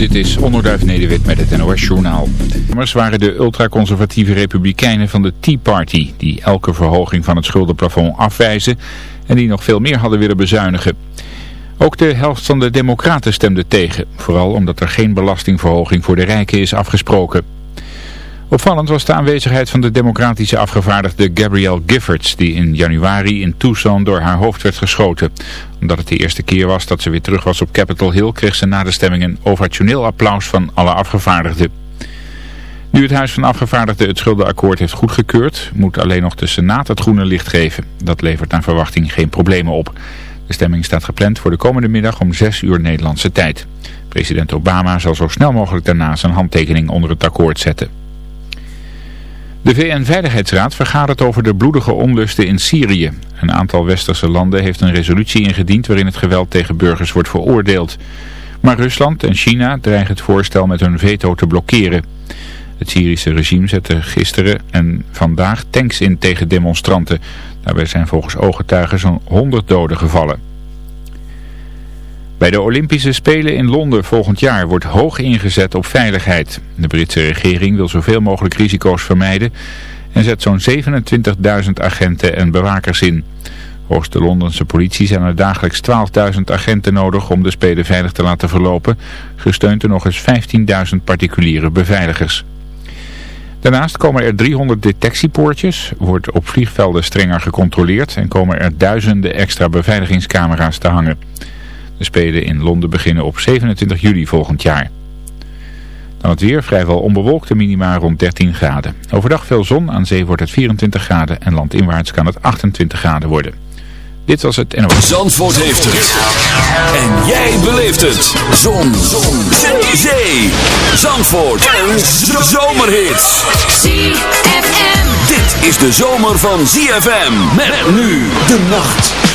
Dit is Onderduif Nederwit met het NOS Journaal. Immers waren de ultraconservatieve republikeinen van de Tea Party... die elke verhoging van het schuldenplafond afwijzen... en die nog veel meer hadden willen bezuinigen. Ook de helft van de democraten stemde tegen. Vooral omdat er geen belastingverhoging voor de rijken is afgesproken. Opvallend was de aanwezigheid van de democratische afgevaardigde Gabrielle Giffords, die in januari in Tucson door haar hoofd werd geschoten. Omdat het de eerste keer was dat ze weer terug was op Capitol Hill, kreeg ze na de stemming een ovationeel applaus van alle afgevaardigden. Nu het Huis van Afgevaardigden het schuldenakkoord heeft goedgekeurd, moet alleen nog de Senaat het groene licht geven. Dat levert naar verwachting geen problemen op. De stemming staat gepland voor de komende middag om 6 uur Nederlandse tijd. President Obama zal zo snel mogelijk daarna zijn handtekening onder het akkoord zetten. De VN-veiligheidsraad vergadert over de bloedige onlusten in Syrië. Een aantal westerse landen heeft een resolutie ingediend waarin het geweld tegen burgers wordt veroordeeld. Maar Rusland en China dreigen het voorstel met hun veto te blokkeren. Het Syrische regime zette gisteren en vandaag tanks in tegen demonstranten. Daarbij zijn volgens ooggetuigen zo'n 100 doden gevallen. Bij de Olympische Spelen in Londen volgend jaar wordt hoog ingezet op veiligheid. De Britse regering wil zoveel mogelijk risico's vermijden en zet zo'n 27.000 agenten en bewakers in. Volgens de Londense politie zijn er dagelijks 12.000 agenten nodig om de Spelen veilig te laten verlopen, gesteund door nog eens 15.000 particuliere beveiligers. Daarnaast komen er 300 detectiepoortjes, wordt op vliegvelden strenger gecontroleerd en komen er duizenden extra beveiligingscamera's te hangen. De Spelen in Londen beginnen op 27 juli volgend jaar. Dan het weer, vrijwel onbewolkte minima rond 13 graden. Overdag veel zon, aan zee wordt het 24 graden en landinwaarts kan het 28 graden worden. Dit was het NOS. Zandvoort heeft het. En jij beleeft het. Zon. zon. Zee. Zee. Zandvoort. En zomerhits. ZFM. Dit is de zomer van ZFM. Met nu de nacht.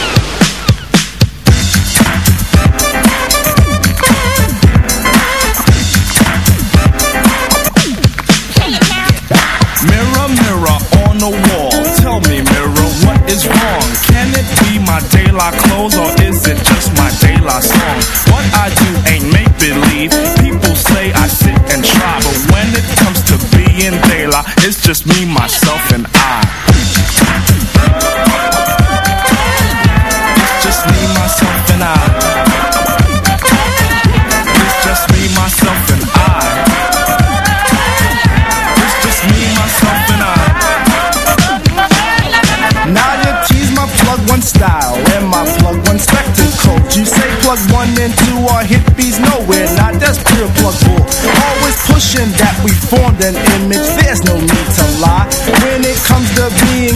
My clothes or is it just my daylight song? What I do ain't make believe. People say I sit and try, but when it comes to being daylight, it's just me, myself, and I.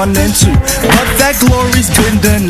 one and two. But that glory's been denied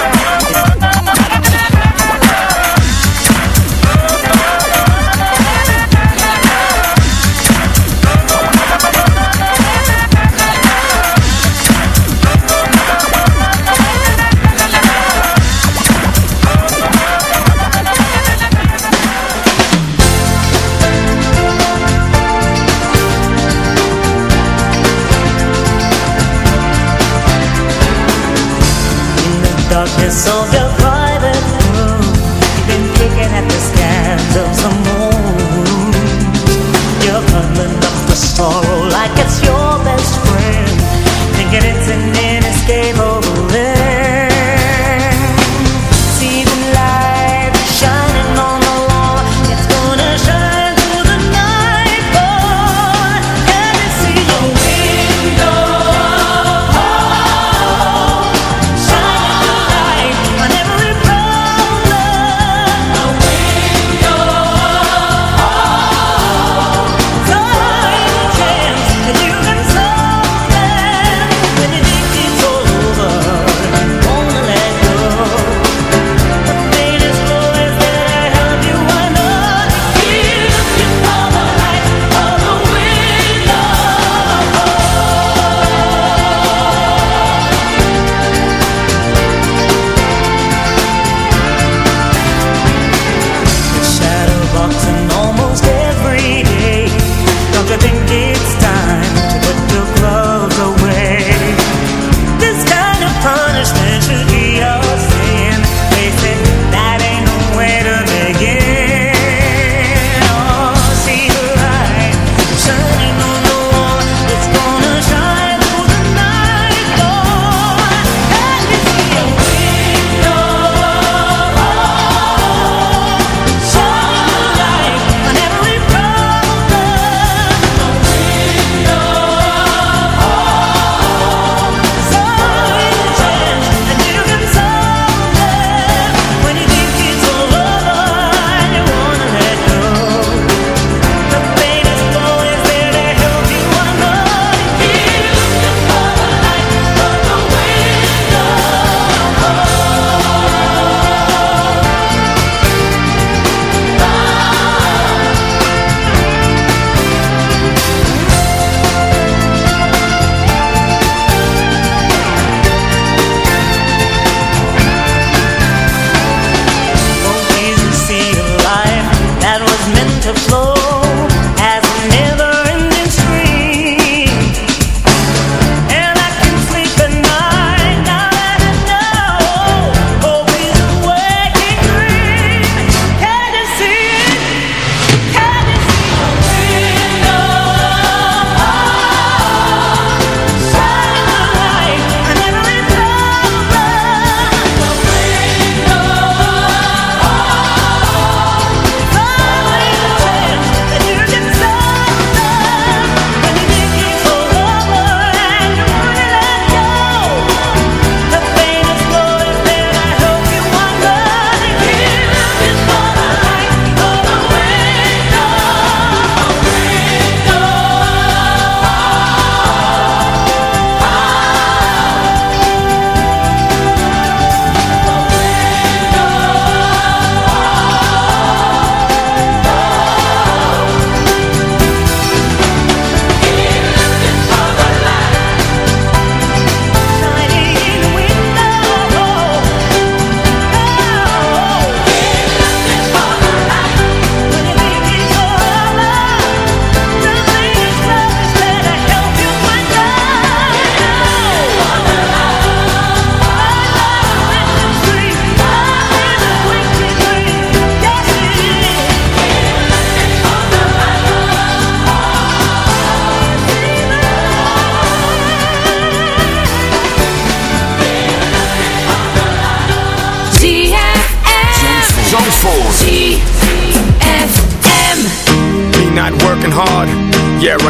so good.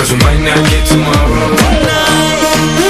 Cause we might not get tomorrow. Tonight, I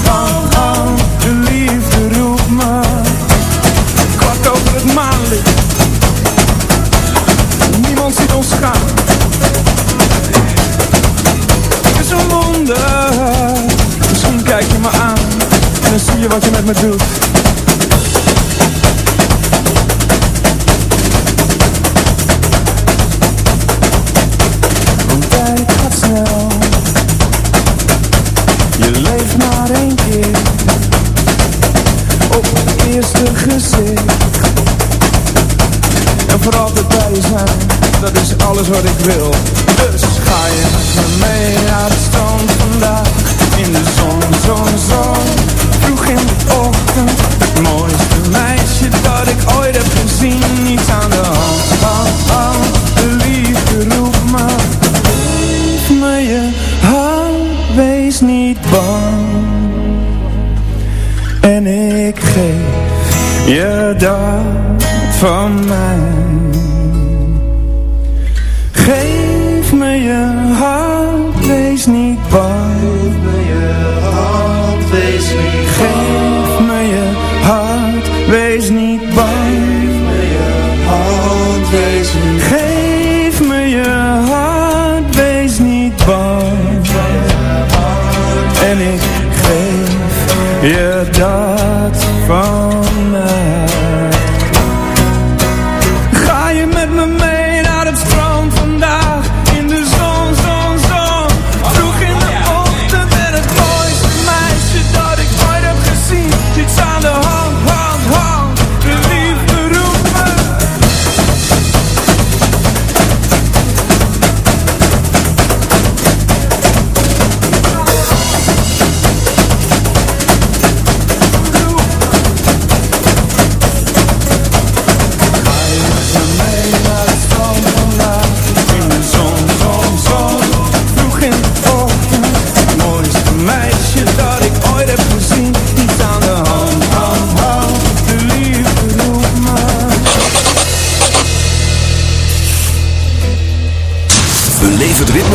En dan zie your thoughts from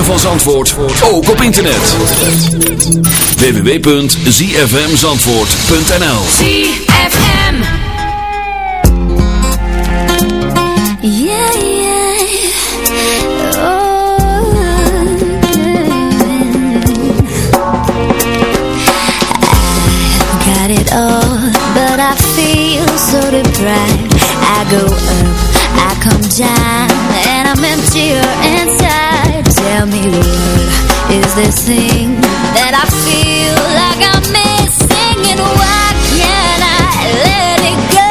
van Zandvoort, ook op internet. www.zfmzandvoort.nl ZFM. Yeah, yeah. Oh, I got it all, but I feel so deprived. I go up, I come down, and I'm emptier inside. Tell me what is this thing that I feel like I'm missing, and why can't I let it go?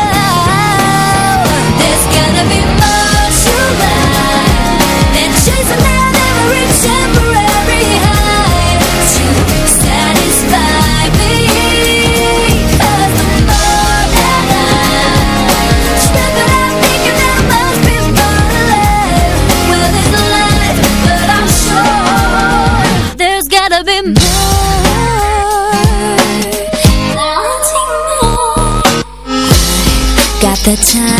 There's gotta be more to life than chasing down every temporary the time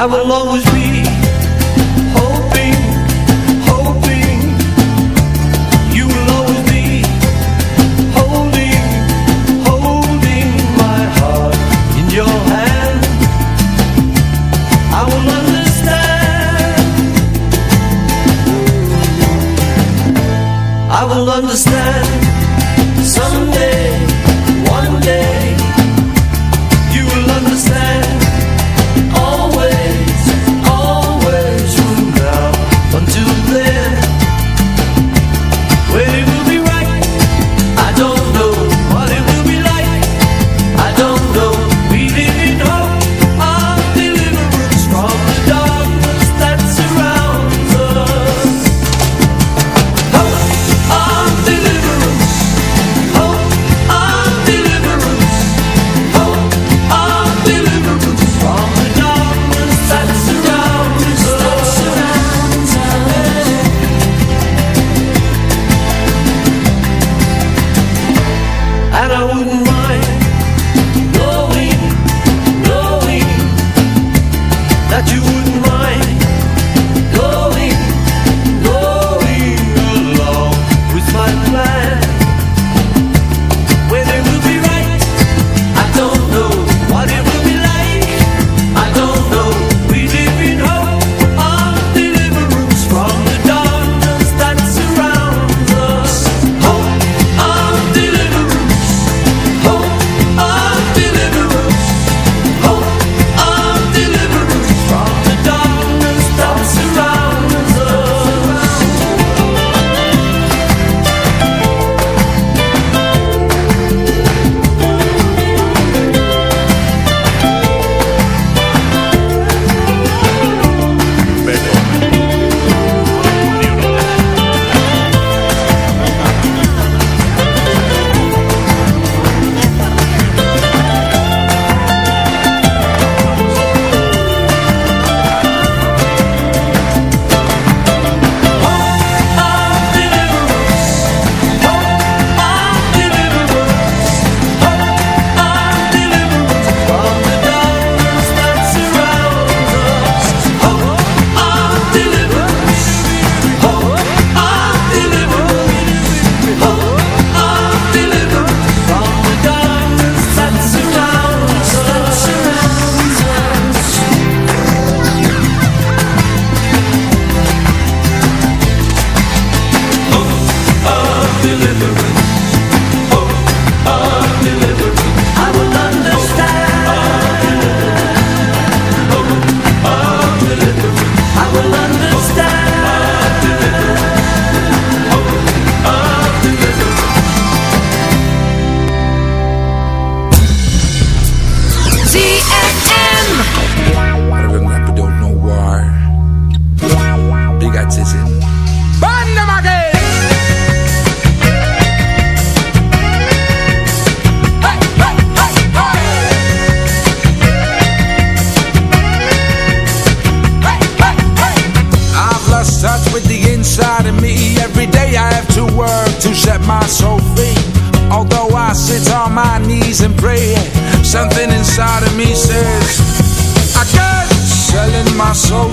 I will always something inside of me says, I can't selling my soul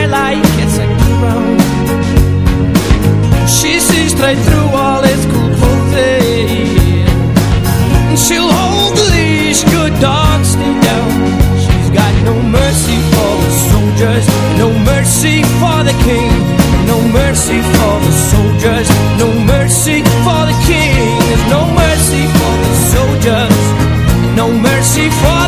straight through all his cool clothing. She'll hold the leash, good dog, stay down. She's got no mercy for the soldiers, no mercy for the king, no mercy for the soldiers, no mercy for the king. There's no mercy for the soldiers, no mercy for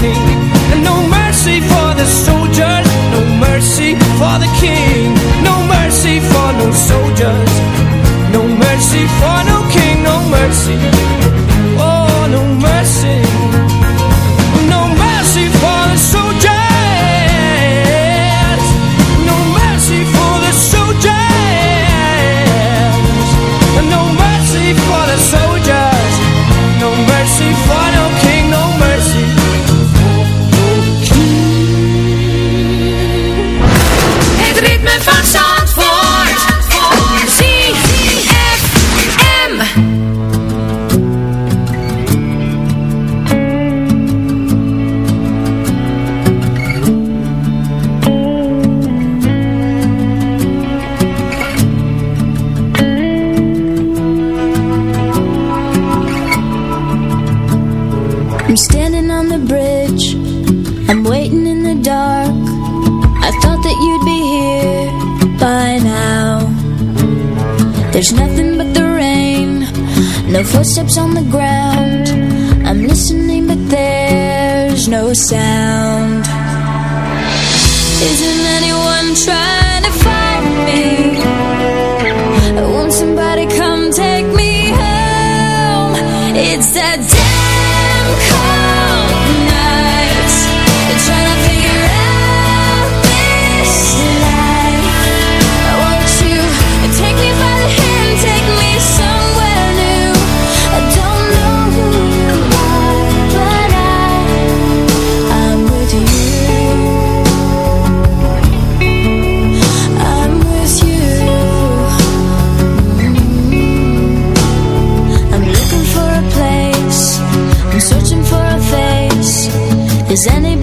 king Is any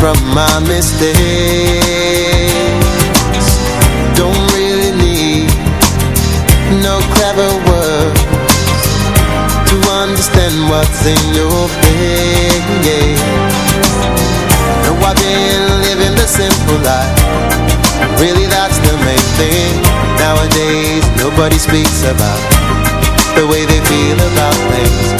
from my mistakes. Don't really need no clever words To understand what's in your face No, I've been living the simple life. Really that's the main thing Nowadays. Nobody speaks about The way they feel about things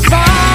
too far.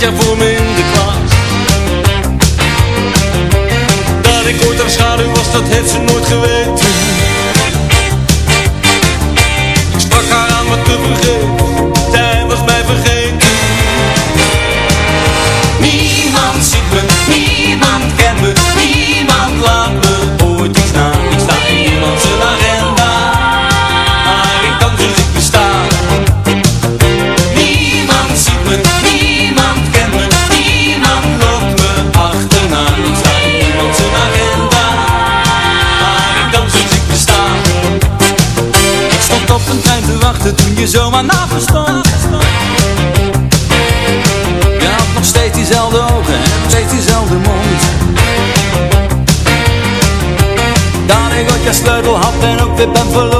jaar voor me zomaar na verstand Je had nog steeds diezelfde ogen en nog steeds diezelfde mond. Daar ik ook je sleutel had en ook weer ben verloren.